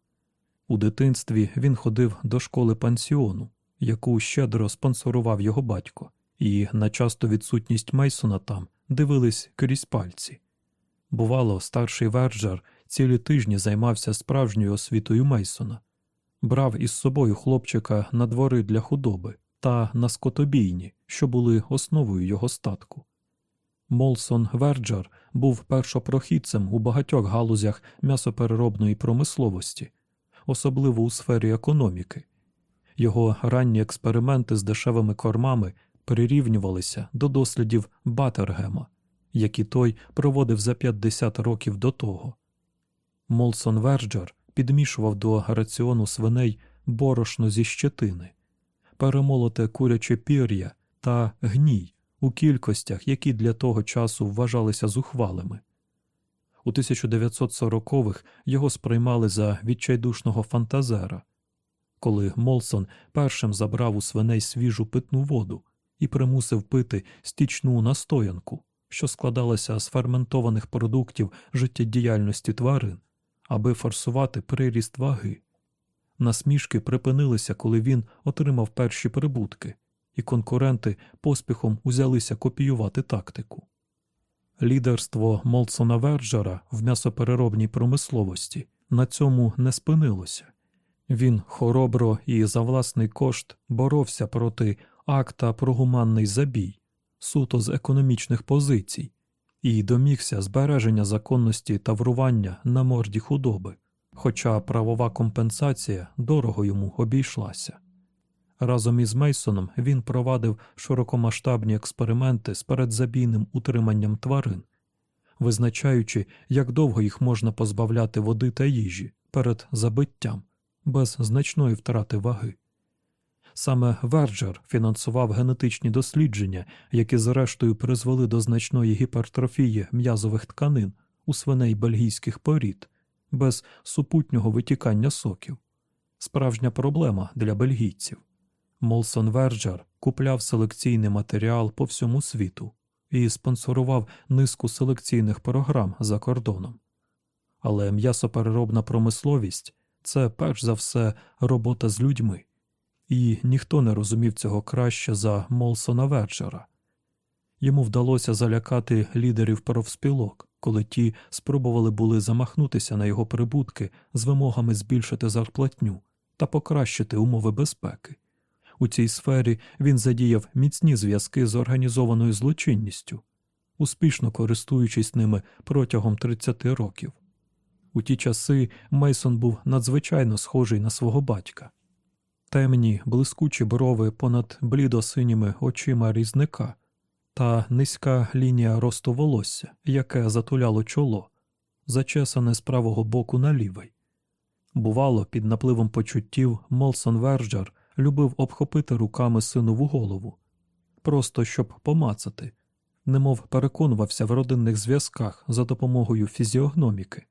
У дитинстві він ходив до школи пансіону, яку щедро спонсорував його батько, і на часту відсутність Мейсона там дивились крізь пальці. Бувало, старший Верджер цілі тижні займався справжньою освітою Мейсона, брав із собою хлопчика на двори для худоби та на скотобійні, що були основою його статку. Молсон Верджер був першопрохідцем у багатьох галузях м'ясопереробної промисловості, особливо у сфері економіки. Його ранні експерименти з дешевими кормами прирівнювалися до дослідів Батергема, які той проводив за 50 років до того. Молсон Верджер підмішував до раціону свиней борошно зі щетини, перемолоте куряче пір'я та гній у кількостях, які для того часу вважалися зухвалими. У 1940-х його сприймали за відчайдушного фантазера. коли Молсон першим забрав у свиней свіжу питну воду і примусив пити стічну настоянку, що складалася з ферментованих продуктів життєдіяльності тварин, аби форсувати приріст ваги. Насмішки припинилися, коли він отримав перші прибутки, і конкуренти поспіхом узялися копіювати тактику. Лідерство Молсона Верджера в м'ясопереробній промисловості на цьому не спинилося. Він хоробро і за власний кошт боровся проти акта про гуманний забій, суто з економічних позицій, і домігся збереження законності таврування на морді худоби, хоча правова компенсація дорого йому обійшлася. Разом із Мейсоном він провадив широкомасштабні експерименти з передзабійним утриманням тварин, визначаючи, як довго їх можна позбавляти води та їжі перед забиттям без значної втрати ваги. Саме Верджер фінансував генетичні дослідження, які зрештою призвели до значної гіпертрофії м'язових тканин у свиней бельгійських порід, без супутнього витікання соків. Справжня проблема для бельгійців. Молсон Верджер купляв селекційний матеріал по всьому світу і спонсорував низку селекційних програм за кордоном. Але м'ясопереробна промисловість це перш за все робота з людьми, і ніхто не розумів цього краще за Молсона Верджера. Йому вдалося залякати лідерів профспілок, коли ті спробували були замахнутися на його прибутки з вимогами збільшити зарплатню та покращити умови безпеки. У цій сфері він задіяв міцні зв'язки з організованою злочинністю, успішно користуючись ними протягом 30 років. У ті часи Мейсон був надзвичайно схожий на свого батька. Темні, блискучі брови понад блідо-синіми очима різника та низька лінія росту волосся, яке затуляло чоло, зачесане з правого боку на лівий. Бувало, під напливом почуттів Молсон Верджер любив обхопити руками синову голову, просто щоб помацати, немов переконувався в родинних зв'язках за допомогою фізіогноміки.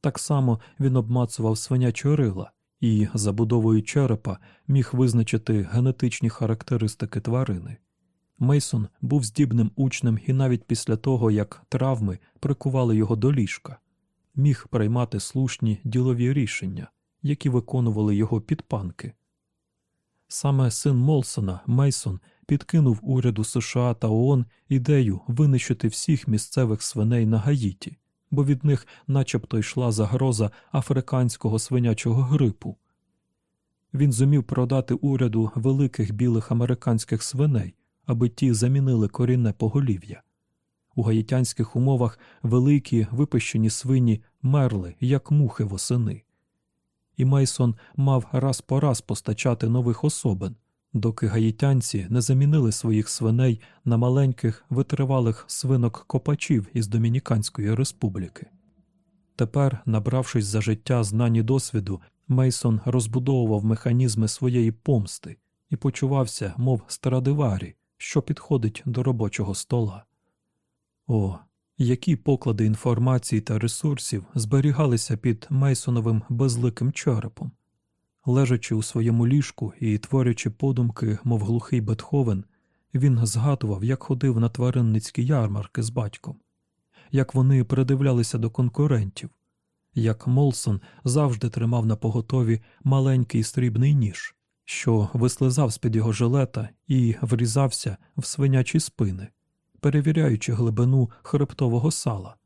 Так само він обмацував свинячі рила і, забудовою черепа, міг визначити генетичні характеристики тварини. Мейсон був здібним учнем і навіть після того, як травми прикували його до ліжка, міг приймати слушні ділові рішення, які виконували його підпанки. Саме син Молсона, Мейсон, підкинув уряду США та ООН ідею винищити всіх місцевих свиней на Гаїті бо від них начебто йшла загроза африканського свинячого грипу. Він зумів продати уряду великих білих американських свиней, аби ті замінили корінне поголів'я. У гаїтянських умовах великі випищені свині мерли, як мухи восени. І Мейсон мав раз по раз постачати нових особин, доки гаїтянці не замінили своїх свиней на маленьких витривалих свинок копачів із Домініканської республіки. Тепер, набравшись за життя знань і досвіду, Мейсон розбудовував механізми своєї помсти і почувався, мов страдиварі, що підходить до робочого стола. О, які поклади інформації та ресурсів зберігалися під Мейсоновим безликим черепом. Лежачи у своєму ліжку і творячи подумки, мов глухий Бетховен, він згадував, як ходив на тваринницькі ярмарки з батьком, як вони придивлялися до конкурентів, як Молсон завжди тримав на поготові маленький срібний ніж, що вислизав з під його жилета і врізався в свинячі спини, перевіряючи глибину хребтового сала.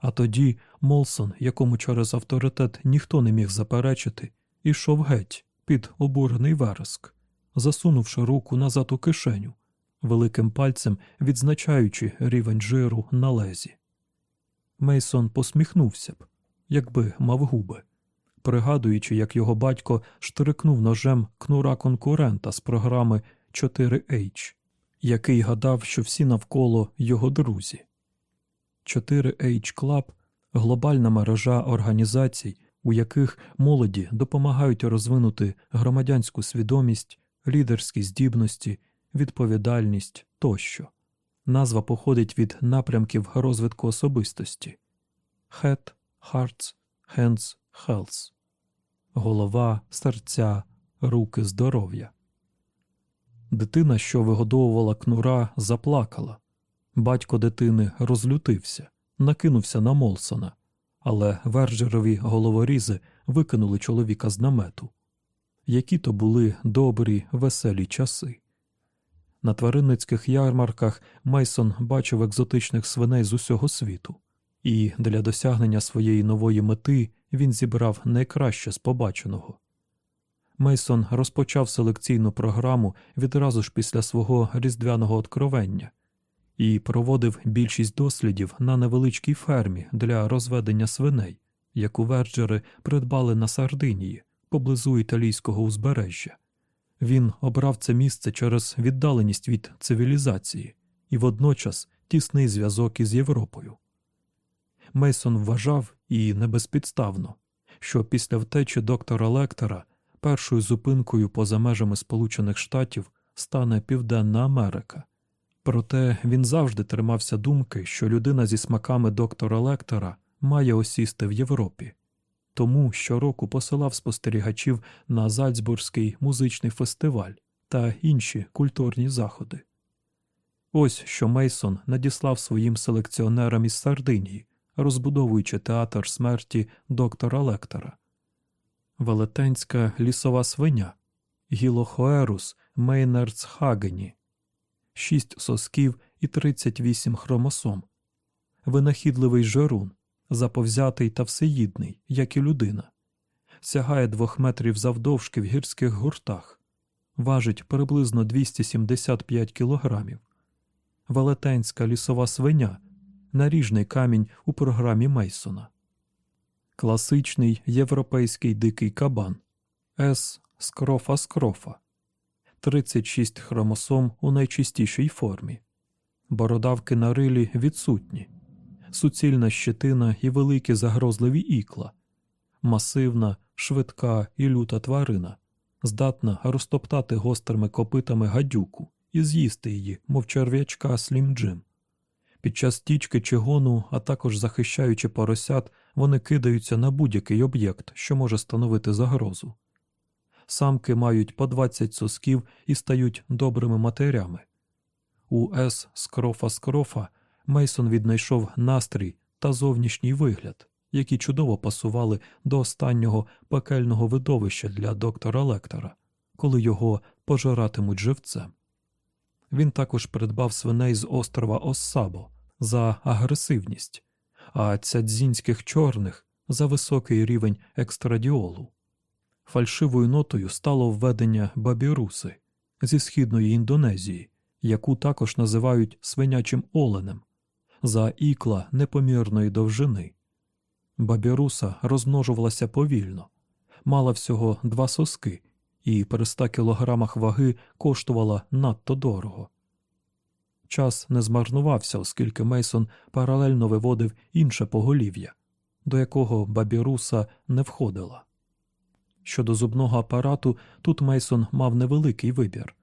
А тоді Молсон, якому через авторитет ніхто не міг заперечити, ішов геть під обурений вереск, засунувши руку назад у кишеню, великим пальцем відзначаючи рівень жиру на лезі. Мейсон посміхнувся б, якби мав губи, пригадуючи, як його батько штрикнув ножем кнура конкурента з програми 4H, який гадав, що всі навколо його друзі. 4H Club – глобальна мережа організацій, у яких молоді допомагають розвинути громадянську свідомість, лідерські здібності, відповідальність тощо. Назва походить від напрямків розвитку особистості Head, Hearts, Hands, Health. голова, серця, руки, здоров'я. Дитина, що вигодовувала кнура, заплакала. Батько дитини розлютився, накинувся на Молсона, але верджерові головорізи викинули чоловіка з намету. Які то були добрі, веселі часи. На тваринницьких ярмарках Мейсон бачив екзотичних свиней з усього світу, і для досягнення своєї нової мети він зібрав найкраще з побаченого. Мейсон розпочав селекційну програму відразу ж після свого різдвяного откровення і проводив більшість дослідів на невеличкій фермі для розведення свиней, яку верджери придбали на Сардинії поблизу італійського узбережжя. Він обрав це місце через віддаленість від цивілізації і водночас тісний зв'язок із Європою. Мейсон вважав і небезпідставно, що після втечі доктора Лектора першою зупинкою поза межами Сполучених Штатів стане Південна Америка. Проте він завжди тримався думки, що людина зі смаками доктора Лектора має осісти в Європі тому щороку посилав спостерігачів на Зальцбурзький музичний фестиваль та інші культурні заходи. Ось що Мейсон надіслав своїм селекціонерам із Сардинії, розбудовуючи театр смерті доктора Лектора. Велетенська лісова свиня, Гілохоерус Мейнерцхагені, шість сосків і 38 хромосом, винахідливий жерун, заповзятий та всеїдний, як і людина, сягає двох метрів завдовжки в гірських гуртах, важить приблизно 275 кілограмів. Велетенська лісова свиня, наріжний камінь у програмі Мейсона, класичний європейський дикий кабан С. скрофа скрофа, 36 хромосом у найчистішій формі, бородавки на рилі відсутні суцільна щетина і великі загрозливі ікла, масивна, швидка і люта тварина, здатна розтоптати гострими копитами гадюку і з'їсти її, мов черв'ячка Слім Джим. Під час тічки чи гону, а також захищаючи поросят, вони кидаються на будь-який об'єкт, що може становити загрозу. Самки мають по 20 сосків і стають добрими матерями. У С скрофа скрофа Мейсон віднайшов настрій та зовнішній вигляд, які чудово пасували до останнього пекельного видовища для доктора Лектора, коли його пожиратимуть живцем. Він також придбав свиней з острова Оссабо за агресивність, а цядзінських чорних за високий рівень екстрадіолу. Фальшивою нотою стало введення бабіруси зі східної Індонезії, яку також називають свинячим оленем за ікла непомірної довжини. Бабіруса розмножувалася повільно, мала всього два соски і при ста кілограмах ваги коштувала надто дорого. Час не змарнувався, оскільки Мейсон паралельно виводив інше поголів'я, до якого бабіруса не входила. Щодо зубного апарату, тут Мейсон мав невеликий вибір.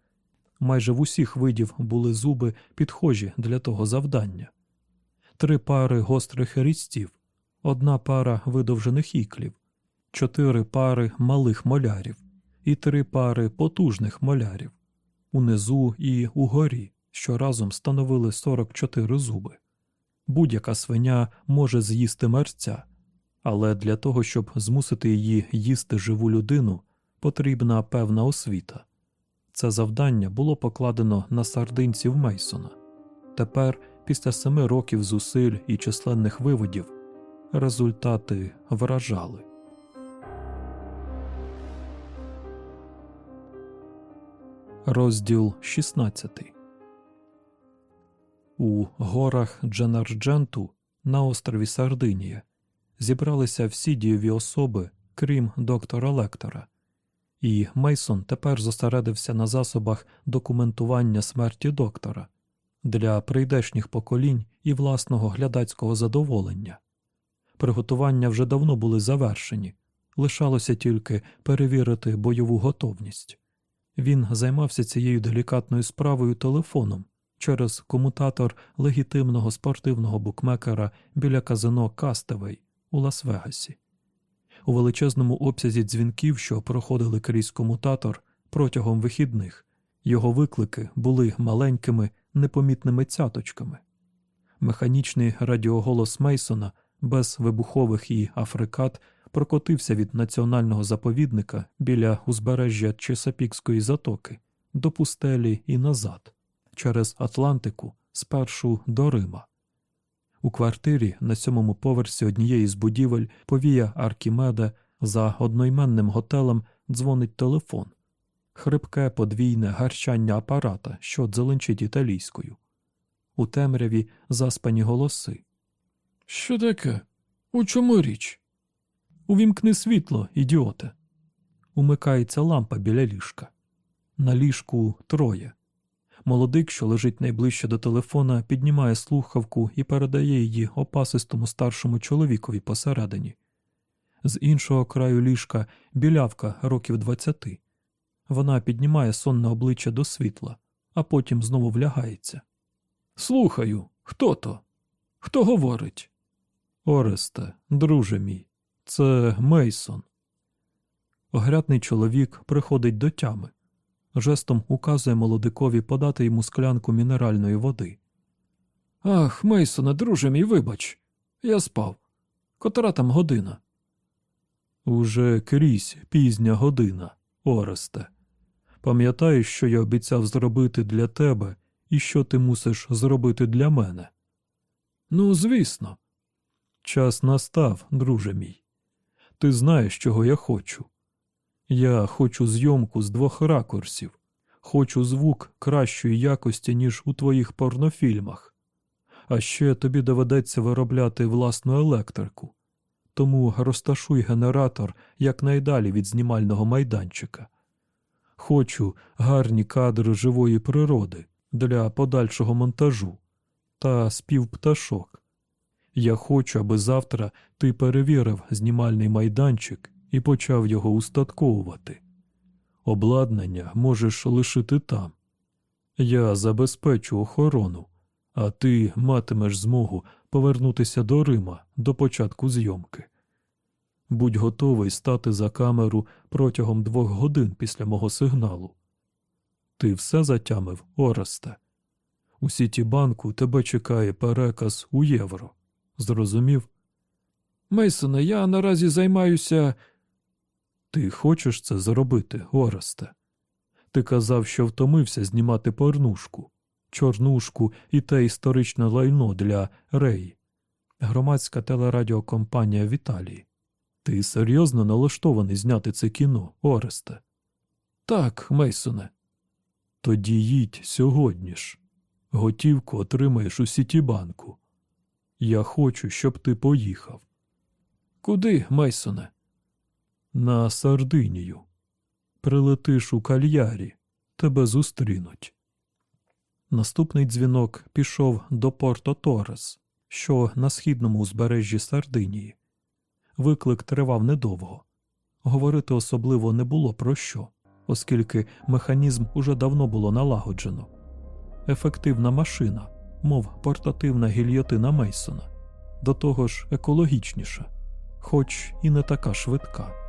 Майже в усіх видів були зуби підхожі для того завдання три пари гострих різців, одна пара видовжених іклів, чотири пари малих молярів і три пари потужних молярів унизу і угорі, що разом становили 44 зуби. Будь-яка свиня може з'їсти мерця, але для того, щоб змусити її їсти живу людину, потрібна певна освіта. Це завдання було покладено на сардинців Мейсона. Тепер після семи років зусиль і численних виводів результати вражали. Розділ 16 У горах Дженардженту на острові Сардинія зібралися всі дієві особи, крім доктора Лектора, і Мейсон тепер зосередився на засобах документування смерті доктора для прийдешніх поколінь і власного глядацького задоволення. Приготування вже давно були завершені, лишалося тільки перевірити бойову готовність. Він займався цією делікатною справою телефоном через комутатор легітимного спортивного букмекера біля казино Кастевей у Лас-Вегасі. У величезному обсязі дзвінків, що проходили крізь комутатор протягом вихідних, його виклики були маленькими непомітними цяточками. Механічний радіоголос Мейсона без вибухових і африкат прокотився від національного заповідника біля узбережжя Чесапікської затоки до пустелі і назад, через Атлантику, спершу до Рима. У квартирі на сьомому поверсі однієї з будівель повія Аркімеда за одноіменним готелем дзвонить телефон, хрипке подвійне гарчання апарата, що дзеленчить італійською. У темряві заспані голоси. Що таке? У чому річ? Увімкни світло, ідіоте. Умикається лампа біля ліжка. На ліжку троє. Молодик, що лежить найближче до телефона, піднімає слухавку і передає її опасистому старшому чоловікові посередині. З іншого краю ліжка білявка років двадцяти. Вона піднімає сонне обличчя до світла, а потім знову влягається. Слухаю, хто то? Хто говорить? Оресте, друже мій, це Мейсон. Огрядний чоловік приходить до тями жестом указує молодикові подати йому склянку мінеральної води. Ах, Мейсоне, друже мій, вибач, я спав. Котра там година? Уже крізь пізня година, Оресте. Пам'ятаєш, що я обіцяв зробити для тебе і що ти мусиш зробити для мене? Ну, звісно. Час настав, друже мій. Ти знаєш, чого я хочу. Я хочу зйомку з двох ракурсів, хочу звук кращої якості, ніж у твоїх порнофільмах. А ще тобі доведеться виробляти власну електрику, тому розташуй генератор якнайдалі від знімального майданчика. Хочу гарні кадри живої природи для подальшого монтажу та спів пташок. Я хочу, аби завтра ти перевірив знімальний майданчик і почав його устатковувати. Обладнання можеш лишити там. Я забезпечу охорону, а ти матимеш змогу повернутися до Рима до початку зйомки. Будь готовий стати за камеру протягом двох годин після мого сигналу. Ти все затямив, Оресте. У Сітібанку тебе чекає переказ у євро. Зрозумів? Мейсоне, я наразі займаюся ти хочеш це зробити, Оресте? Ти казав, що втомився знімати порнушку, чорнушку і те історичне лайно для Рей, громадська телерадіокомпанія в Італії. Ти серйозно налаштований зняти це кіно, Оресте? Так, Мейсоне. Тоді їдь сьогодні ж. Готівку отримаєш у Сітібанку. Я хочу, щоб ти поїхав. Куди, Мейсоне? На Сардинію. Прилетиш у кальярі, тебе зустрінуть. Наступний дзвінок пішов до Порто Торес, що на східному узбережжі Сардинії. Виклик тривав недовго. Говорити особливо не було про що, оскільки механізм уже давно було налагоджено. Ефективна машина, мов портативна гільйотина Мейсона, до того ж екологічніша, хоч і не така швидка.